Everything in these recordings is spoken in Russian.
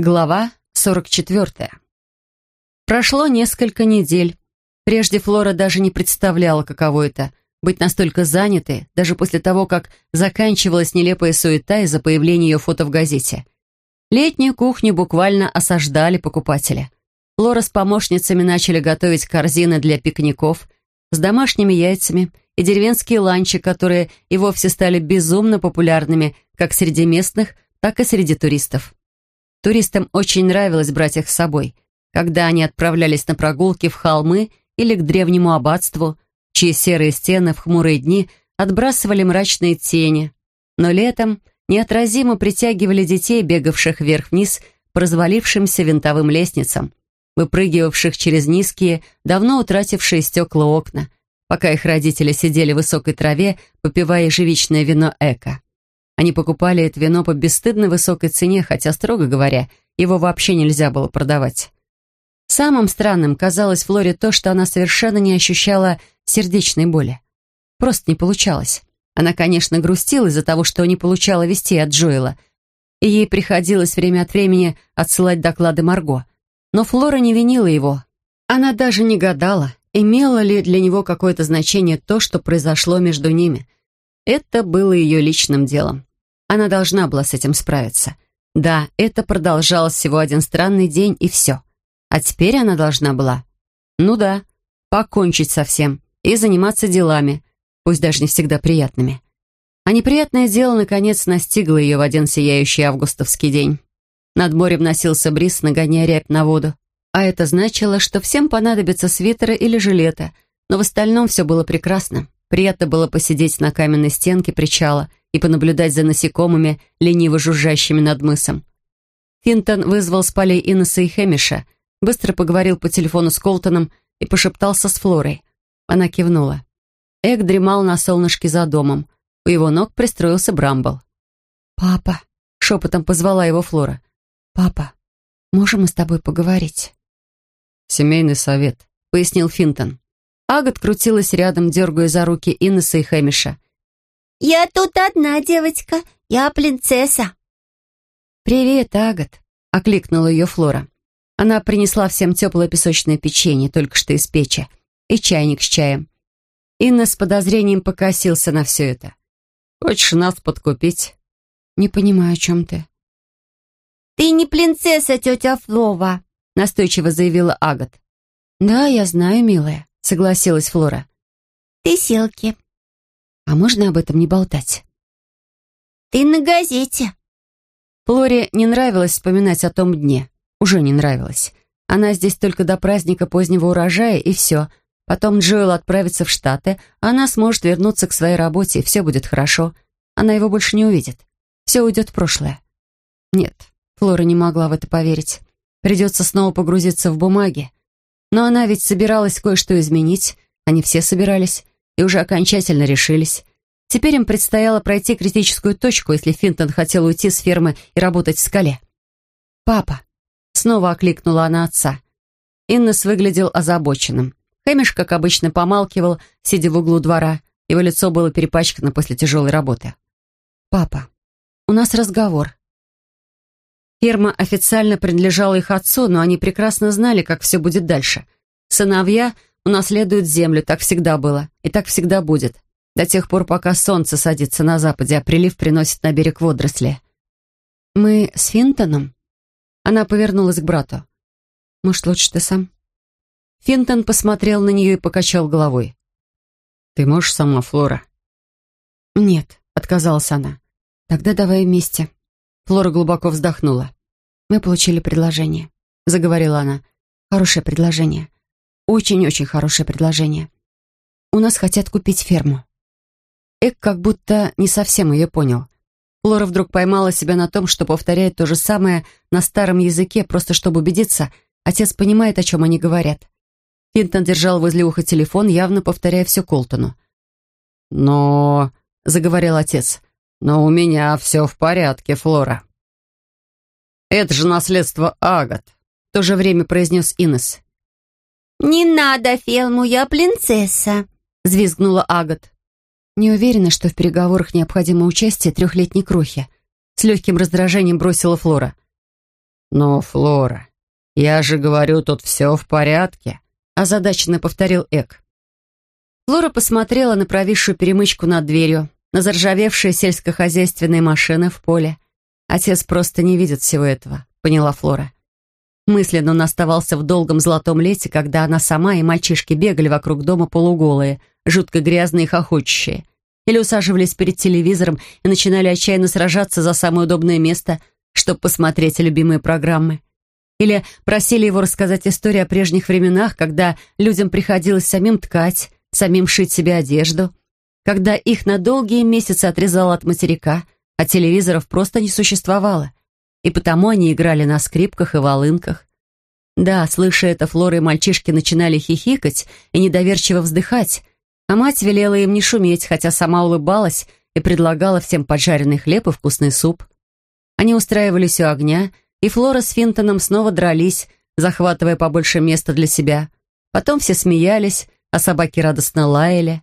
Глава 44. Прошло несколько недель. Прежде Флора даже не представляла, каково это — быть настолько занятой, даже после того, как заканчивалась нелепая суета из-за появления ее фото в газете. Летнюю кухню буквально осаждали покупатели. Флора с помощницами начали готовить корзины для пикников с домашними яйцами и деревенские ланчи, которые и вовсе стали безумно популярными как среди местных, так и среди туристов. Туристам очень нравилось брать их с собой, когда они отправлялись на прогулки в холмы или к древнему аббатству, чьи серые стены в хмурые дни отбрасывали мрачные тени. Но летом неотразимо притягивали детей, бегавших вверх-вниз по развалившимся винтовым лестницам, выпрыгивавших через низкие, давно утратившие стекла окна, пока их родители сидели в высокой траве, попивая ежевичное вино эко. Они покупали это вино по бесстыдно высокой цене, хотя, строго говоря, его вообще нельзя было продавать. Самым странным казалось Флоре то, что она совершенно не ощущала сердечной боли. Просто не получалось. Она, конечно, грустила из-за того, что не получала вести от Джоэла, и ей приходилось время от времени отсылать доклады Марго. Но Флора не винила его. Она даже не гадала, имело ли для него какое-то значение то, что произошло между ними. Это было ее личным делом. Она должна была с этим справиться. Да, это продолжалось всего один странный день, и все. А теперь она должна была, ну да, покончить со всем и заниматься делами, пусть даже не всегда приятными. А неприятное дело, наконец, настигло ее в один сияющий августовский день. Над морем носился бриз, нагоняя рябь на воду. А это значило, что всем понадобится свитера или жилета, но в остальном все было прекрасно. Приятно было посидеть на каменной стенке причала и понаблюдать за насекомыми, лениво жужжащими над мысом. Финтон вызвал с полей Иннеса и Хэмиша, быстро поговорил по телефону с Колтоном и пошептался с Флорой. Она кивнула. Эк дремал на солнышке за домом. У его ног пристроился Брамбл. «Папа», — шепотом позвала его Флора. «Папа, можем мы с тобой поговорить?» «Семейный совет», — пояснил Финтон. Агат крутилась рядом, дергая за руки Иннеса и Хэмиша. «Я тут одна девочка. Я принцесса». «Привет, Агат», — окликнула ее Флора. Она принесла всем теплое песочное печенье, только что из печи, и чайник с чаем. Инна с подозрением покосился на все это. «Хочешь нас подкупить?» «Не понимаю, о чем ты». «Ты не принцесса, тетя Флова», — настойчиво заявила Агат. «Да, я знаю, милая», — согласилась Флора. «Ты селки», а можно об этом не болтать? Ты на газете. Флоре не нравилось вспоминать о том дне. Уже не нравилось. Она здесь только до праздника позднего урожая, и все. Потом Джоэл отправится в Штаты, а она сможет вернуться к своей работе, и все будет хорошо. Она его больше не увидит. Все уйдет в прошлое. Нет, Флора не могла в это поверить. Придется снова погрузиться в бумаги. Но она ведь собиралась кое-что изменить. Они все собирались и уже окончательно решились. Теперь им предстояло пройти критическую точку, если Финтон хотел уйти с фермы и работать в скале. «Папа!» — снова окликнула она отца. Иннес выглядел озабоченным. Хэмиш, как обычно, помалкивал, сидя в углу двора. Его лицо было перепачкано после тяжелой работы. «Папа, у нас разговор». Ферма официально принадлежала их отцу, но они прекрасно знали, как все будет дальше. Сыновья унаследуют землю, так всегда было, и так всегда будет, до тех пор, пока солнце садится на западе, а прилив приносит на берег водоросли. «Мы с Финтоном?» Она повернулась к брату. «Может, лучше ты сам?» Финтон посмотрел на нее и покачал головой. «Ты можешь сама, Флора?» «Нет», — отказалась она. «Тогда давай вместе». Флора глубоко вздохнула. «Мы получили предложение», — заговорила она. «Хорошее предложение. Очень-очень хорошее предложение. У нас хотят купить ферму. Эк как будто не совсем ее понял. Флора вдруг поймала себя на том, что повторяет то же самое на старом языке, просто чтобы убедиться, отец понимает, о чем они говорят. Финтон держал возле уха телефон, явно повторяя все Колтону. «Но...» — заговорил отец. «Но у меня все в порядке, Флора». «Это же наследство Агат», — в то же время произнес Инес. «Не надо, Фелму, я принцесса», — взвизгнула Агат. Не уверена, что в переговорах необходимо участие трехлетней крохи. С легким раздражением бросила Флора. «Но, Флора, я же говорю, тут все в порядке», озадаченно повторил Эк. Флора посмотрела на провисшую перемычку над дверью, на заржавевшие сельскохозяйственные машины в поле. Отец просто не видит всего этого, поняла Флора. Мысленно он оставался в долгом золотом лете, когда она сама и мальчишки бегали вокруг дома полуголые, жутко грязные и хохочущие. Или усаживались перед телевизором и начинали отчаянно сражаться за самое удобное место, чтобы посмотреть любимые программы. Или просили его рассказать историю о прежних временах, когда людям приходилось самим ткать, самим шить себе одежду, когда их на долгие месяцы отрезало от материка, а телевизоров просто не существовало и потому они играли на скрипках и волынках. Да, слыша это, Флора и мальчишки начинали хихикать и недоверчиво вздыхать, а мать велела им не шуметь, хотя сама улыбалась и предлагала всем поджаренный хлеб и вкусный суп. Они устраивались у огня, и Флора с Финтоном снова дрались, захватывая побольше места для себя. Потом все смеялись, а собаки радостно лаяли.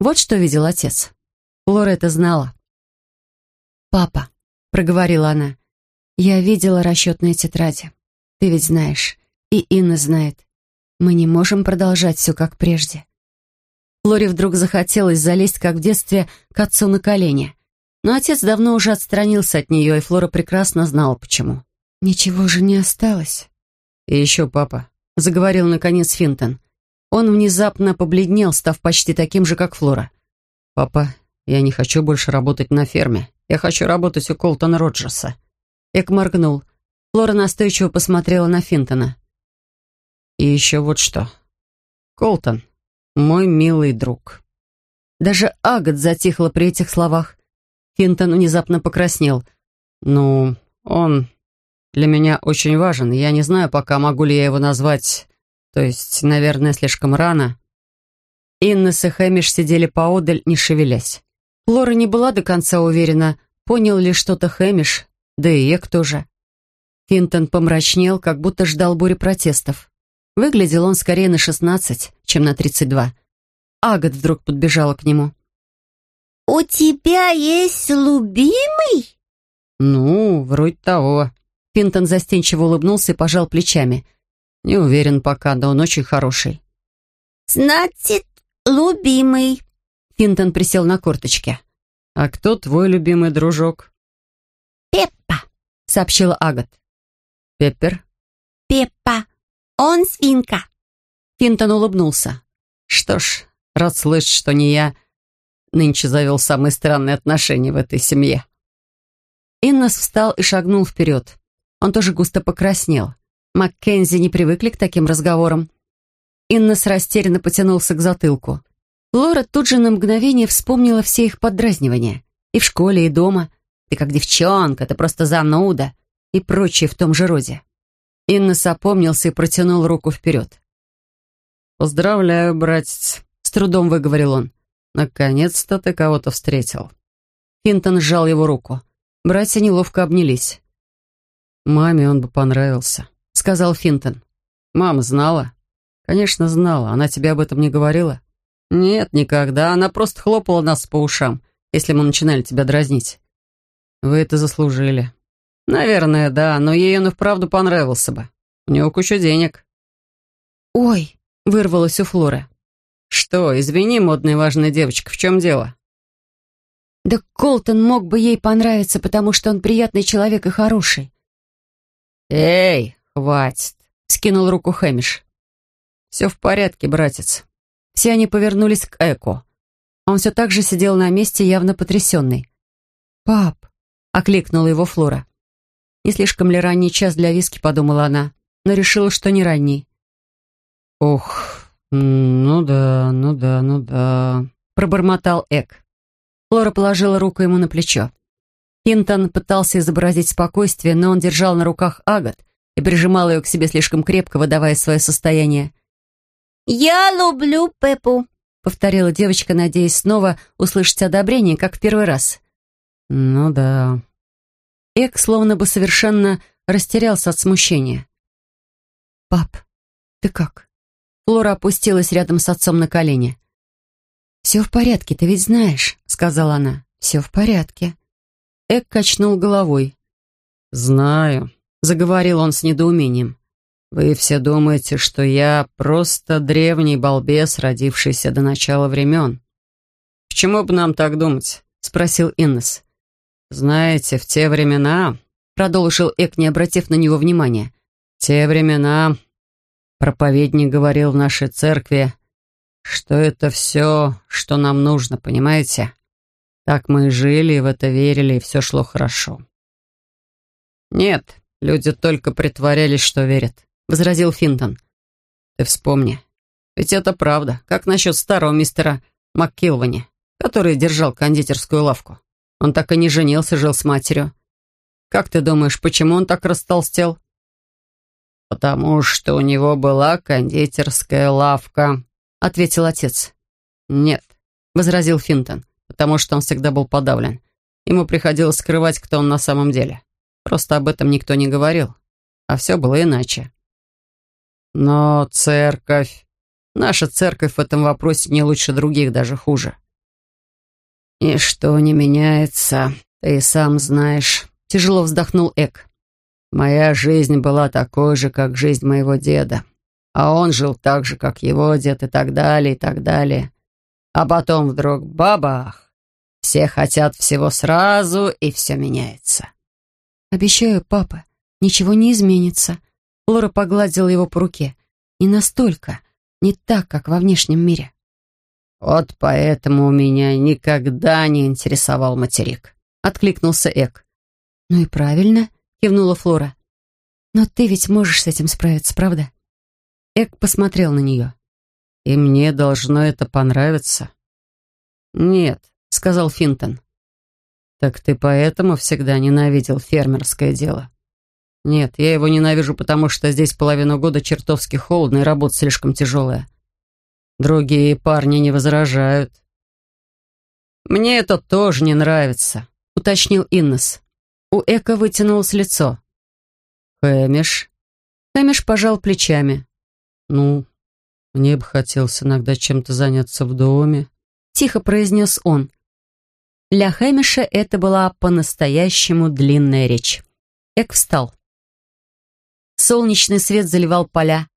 Вот что видел отец. Флора это знала. «Папа», — проговорила она, я видела расчетные тетради. Ты ведь знаешь. И Инна знает. Мы не можем продолжать все как прежде. Лоре вдруг захотелось залезть, как в детстве, к отцу на колени. Но отец давно уже отстранился от нее, и Флора прекрасно знала, почему. Ничего же не осталось. «И еще папа», — заговорил наконец Финтон. Он внезапно побледнел, став почти таким же, как Флора. «Папа, я не хочу больше работать на ферме. Я хочу работать у Колтона Роджерса. Эк моргнул. Флора настойчиво посмотрела на Финтона. «И еще вот что. Колтон, мой милый друг». Даже Агат затихла при этих словах. Финтон внезапно покраснел. «Ну, он для меня очень важен. Я не знаю пока, могу ли я его назвать... То есть, наверное, слишком рано». Иннес и Хэмиш сидели поодаль, не шевелясь. Флора не была до конца уверена, понял ли что-то Хэмиш, да и Эк тоже. Финтон помрачнел, как будто ждал бури протестов. Выглядел он скорее на шестнадцать, чем на тридцать два. Агат вдруг подбежала к нему. «У тебя есть любимый?» «Ну, вроде того». Финтон застенчиво улыбнулся и пожал плечами. «Не уверен пока, да он очень хороший». «Значит, любимый». Финтон присел на корточки. «А кто твой любимый дружок?» Сообщила Агат. «Пеппер?» «Пеппа. Он свинка». Финтон улыбнулся. «Что ж, рад слышать, что не я нынче завел самые странные отношения в этой семье». Иннес встал и шагнул вперед. Он тоже густо покраснел. Маккензи не привыкли к таким разговорам. Иннес растерянно потянулся к затылку. Лора тут же на мгновение вспомнила все их поддразнивания. И в школе, и дома. Ты как девчонка, ты просто зануда и прочее в том же роде. Иннес опомнился и протянул руку вперед. «Поздравляю, братец», — с трудом выговорил он. «Наконец-то ты кого-то встретил». Финтон сжал его руку. Братья неловко обнялись. «Маме он бы понравился», — сказал Финтон. «Мама знала?» «Конечно, знала. Она тебе об этом не говорила?» «Нет, никогда. Она просто хлопала нас по ушам, если мы начинали тебя дразнить. Вы это заслужили. Наверное, да, но ей он и вправду понравился бы. У него куча денег. Ой, вырвалось у Флоры. Что, извини, модная важная девочка, в чем дело? Да Колтон мог бы ей понравиться, потому что он приятный человек и хороший. Эй, хватит, скинул руку Хэмиш. Все в порядке, братец. Все они повернулись к Эко. Он все так же сидел на месте, явно потрясенный. «Пап, — окликнула его Флора. «Не слишком ли ранний час для виски?» — подумала она, но решила, что не ранний. «Ох, ну да, ну да, ну да», — пробормотал Эк. Флора положила руку ему на плечо. Хинтон пытался изобразить спокойствие, но он держал на руках Агат и прижимал ее к себе слишком крепко, выдавая свое состояние. «Я люблю Пеппу», — повторила девочка, надеясь снова услышать одобрение, как в первый раз. «Ну да». Эк словно бы совершенно растерялся от смущения. «Пап, ты как?» Флора опустилась рядом с отцом на колени. «Все в порядке, ты ведь знаешь», — сказала она. «Все в порядке». Эк качнул головой. «Знаю. — заговорил он с недоумением. «Вы все думаете, что я просто древний балбес, родившийся до начала времен. Почему бы нам так думать?» — спросил Иннес. «Знаете, в те времена...» — продолжил Эк, не обратив на него внимания. «В те времена проповедник говорил в нашей церкви, что это все, что нам нужно, понимаете? Так мы и жили, и в это верили, и все шло хорошо». «Нет, люди только притворялись, что верят», — возразил Финтон. «Ты вспомни. Ведь это правда. Как насчет старого мистера МакКилвани, который держал кондитерскую лавку? Он так и не женился, жил с матерью. Как ты думаешь, почему он так растолстел?» «Потому что у него была кондитерская лавка», — ответил отец. «Нет», — возразил Финтон, «потому что он всегда был подавлен. Ему приходилось скрывать, кто он на самом деле. Просто об этом никто не говорил, а все было иначе». «Но церковь...» «Наша церковь в этом вопросе не лучше других, даже хуже. «Ничто не меняется, ты сам знаешь», — тяжело вздохнул Эк. «Моя жизнь была такой же, как жизнь моего деда, а он жил так же, как его дед, и так далее, и так далее. А потом вдруг бабах! Все хотят всего сразу, и все меняется». «Обещаю, папа, ничего не изменится». Лора погладила его по руке. «Не настолько, не так, как во внешнем мире». «Вот поэтому меня никогда не интересовал материк», — откликнулся Эк. «Ну и правильно», — кивнула Флора. «Но ты ведь можешь с этим справиться, правда?» Эк посмотрел на нее. «И мне должно это понравиться». «Нет», — сказал Финтон. «Так ты поэтому всегда ненавидел фермерское дело?» «Нет, я его ненавижу, потому что здесь половину года чертовски холодно и работа слишком тяжелая. Другие парни не возражают. «Мне это тоже не нравится», — уточнил Иннес. У Эка вытянулось лицо. «Хэмиш?» Хэмиш пожал плечами. «Ну, мне бы хотелось иногда чем-то заняться в доме», — тихо произнес он. Для Хэмиша это была по-настоящему длинная речь. Эк встал. Солнечный свет заливал поля,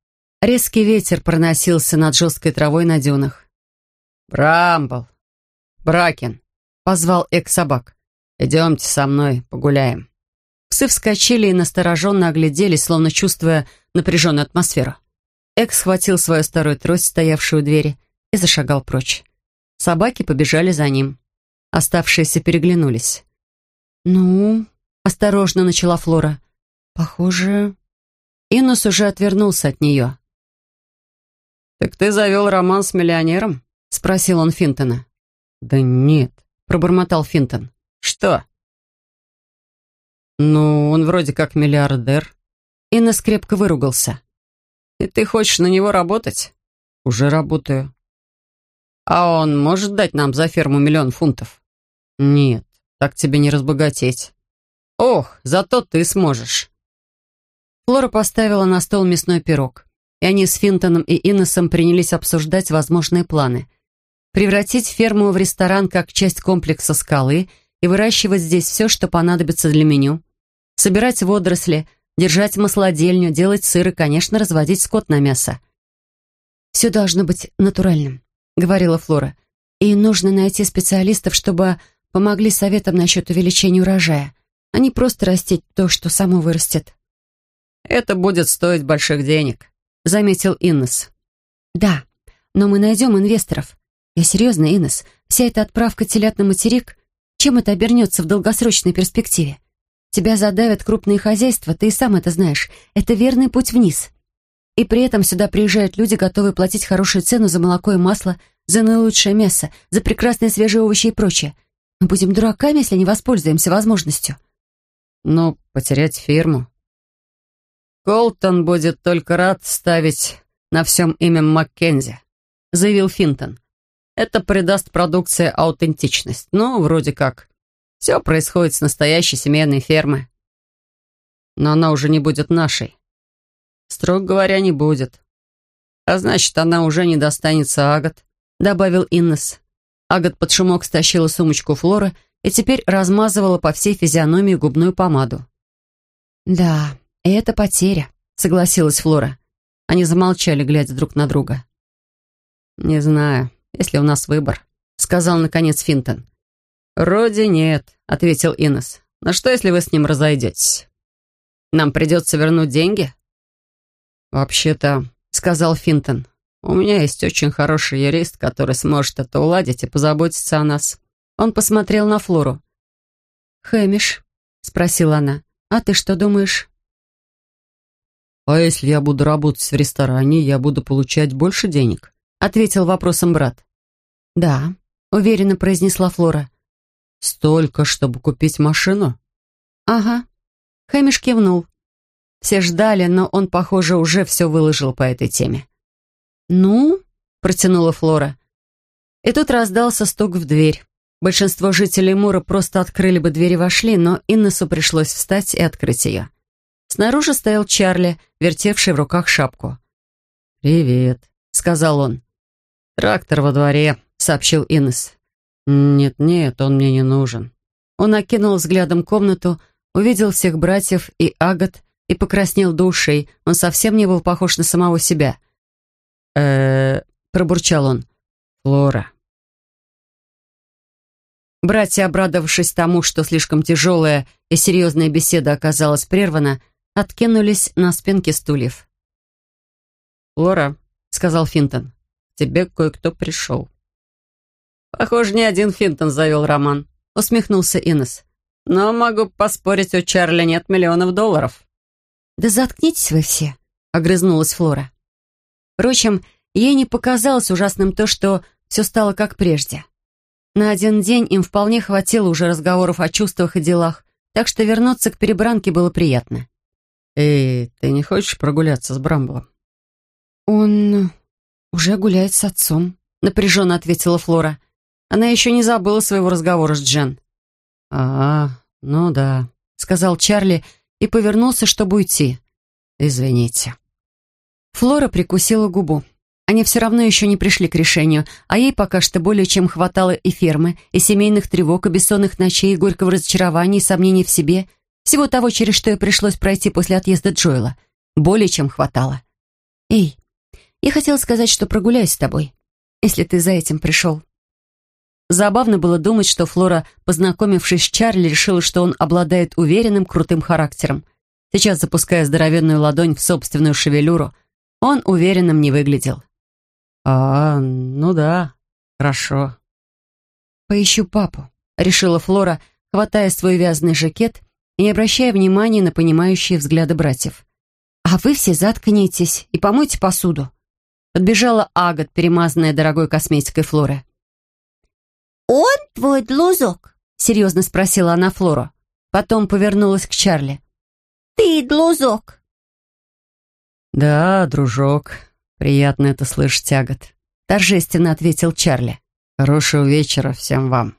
Резкий ветер проносился над жесткой травой на дюнах. «Брамбл! Бракен!» — позвал Эк-собак. «Идемте со мной, погуляем». Псы вскочили и настороженно огляделись, словно чувствуя напряженную атмосферу. Эк схватил свою старую трость, стоявшую у двери, и зашагал прочь. Собаки побежали за ним. Оставшиеся переглянулись. «Ну?» — осторожно начала Флора. «Похоже...» Иннус уже отвернулся от нее. «Так ты завел роман с миллионером?» — спросил он Финтона. «Да нет», — пробормотал Финтон. «Что?» «Ну, он вроде как миллиардер». Иннес крепко выругался. «И ты хочешь на него работать?» «Уже работаю». «А он может дать нам за ферму миллион фунтов?» «Нет, так тебе не разбогатеть». «Ох, зато ты сможешь». Флора поставила на стол мясной пирог и они с Финтоном и Иннесом принялись обсуждать возможные планы. Превратить ферму в ресторан как часть комплекса скалы и выращивать здесь все, что понадобится для меню. Собирать водоросли, держать маслодельню, делать сыр и, конечно, разводить скот на мясо. «Все должно быть натуральным», — говорила Флора. «И нужно найти специалистов, чтобы помогли советам насчет увеличения урожая, а не просто растить то, что само вырастет». «Это будет стоить больших денег», — заметил Иннес. «Да, но мы найдем инвесторов. Я серьезно, Иннес, вся эта отправка телят на материк, чем это обернется в долгосрочной перспективе? Тебя задавят крупные хозяйства, ты и сам это знаешь. Это верный путь вниз. И при этом сюда приезжают люди, готовые платить хорошую цену за молоко и масло, за наилучшее мясо, за прекрасные свежие овощи и прочее. Мы будем дураками, если не воспользуемся возможностью». «Но потерять ферму, «Колтон будет только рад ставить на всем имя Маккензи», — заявил Финтон. «Это придаст продукции аутентичность. Ну, вроде как. Все происходит с настоящей семейной фермы. Но она уже не будет нашей. Строго говоря, не будет. А значит, она уже не достанется Агат», — добавил Иннес. Агат под шумок стащила сумочку Флоры и теперь размазывала по всей физиономии губную помаду. «Да, Это потеря, согласилась Флора. Они замолчали, глядя друг на друга. «Не знаю, если у нас выбор», — сказал наконец Финтон. «Вроде нет», — ответил Инес. «Но что, если вы с ним разойдетесь? Нам придется вернуть деньги?» «Вообще-то», — сказал Финтон, «у меня есть очень хороший юрист, который сможет это уладить и позаботиться о нас». Он посмотрел на Флору. «Хэмиш», — спросила она, — «а ты что думаешь?» «А если я буду работать в ресторане, я буду получать больше денег?» — ответил вопросом брат. «Да», — уверенно произнесла Флора. «Столько, чтобы купить машину?» «Ага». Хэмиш кивнул. Все ждали, но он, похоже, уже все выложил по этой теме. «Ну?» — протянула Флора. И тут раздался стук в дверь. Большинство жителей Мура просто открыли бы дверь и вошли, но Иннесу пришлось встать и открыть ее. Снаружи стоял Чарли, вертевший в руках шапку. «Привет», — сказал он. «Трактор во дворе», — сообщил Иннес. «Нет-нет, он мне не нужен». Он окинул взглядом комнату, увидел всех братьев и Агат и покраснел до ушей. Он совсем не был похож на самого себя. э пробурчал он. «Флора, Братья, обрадовавшись тому, что слишком тяжелая и серьезная беседа оказалась прервана, откинулись на спинки стульев. «Лора», — сказал Финтон, — «тебе кое-кто пришел». «Похоже, не один Финтон завел роман», — усмехнулся Инес. «Но могу поспорить, у Чарли нет миллионов долларов». «Да заткнитесь вы все», — огрызнулась Флора. Впрочем, ей не показалось ужасным то, что все стало как прежде. На один день им вполне хватило уже разговоров о чувствах и делах, так что вернуться к перебранке было приятно. «Эй, ты не хочешь прогуляться с Брамблом?» «Он уже гуляет с отцом», — напряженно ответила Флора. Она еще не забыла своего разговора с Джен. «А, ну да», — сказал Чарли и повернулся, чтобы уйти. «Извините». Флора прикусила губу. Они все равно еще не пришли к решению, а ей пока что более чем хватало и фермы, и семейных тревог, и бессонных ночей, и горького разочарования, и сомнений в себе. Всего того, через что ей пришлось пройти после отъезда Джоэла. Более чем хватало. «Эй, я хотела сказать, что прогуляюсь с тобой, если ты за этим пришел». Забавно было думать, что Флора, познакомившись с Чарли, решила, что он обладает уверенным, крутым характером. Сейчас, запуская здоровенную ладонь в собственную шевелюру, он уверенным не выглядел. «А, ну да, хорошо». «Поищу папу», — решила Флора, хватая свой вязаный жакет не обращая внимания на понимающие взгляды братьев. «А вы все заткнитесь и помойте посуду». Подбежала Агат, перемазанная дорогой косметикой Флоры. «Он твой длузок?» — серьезно спросила она Флору. Потом повернулась к Чарли. «Ты длузок?» «Да, дружок», «Приятно это слышать, Агат», — торжественно ответил Чарли. «Хорошего вечера всем вам».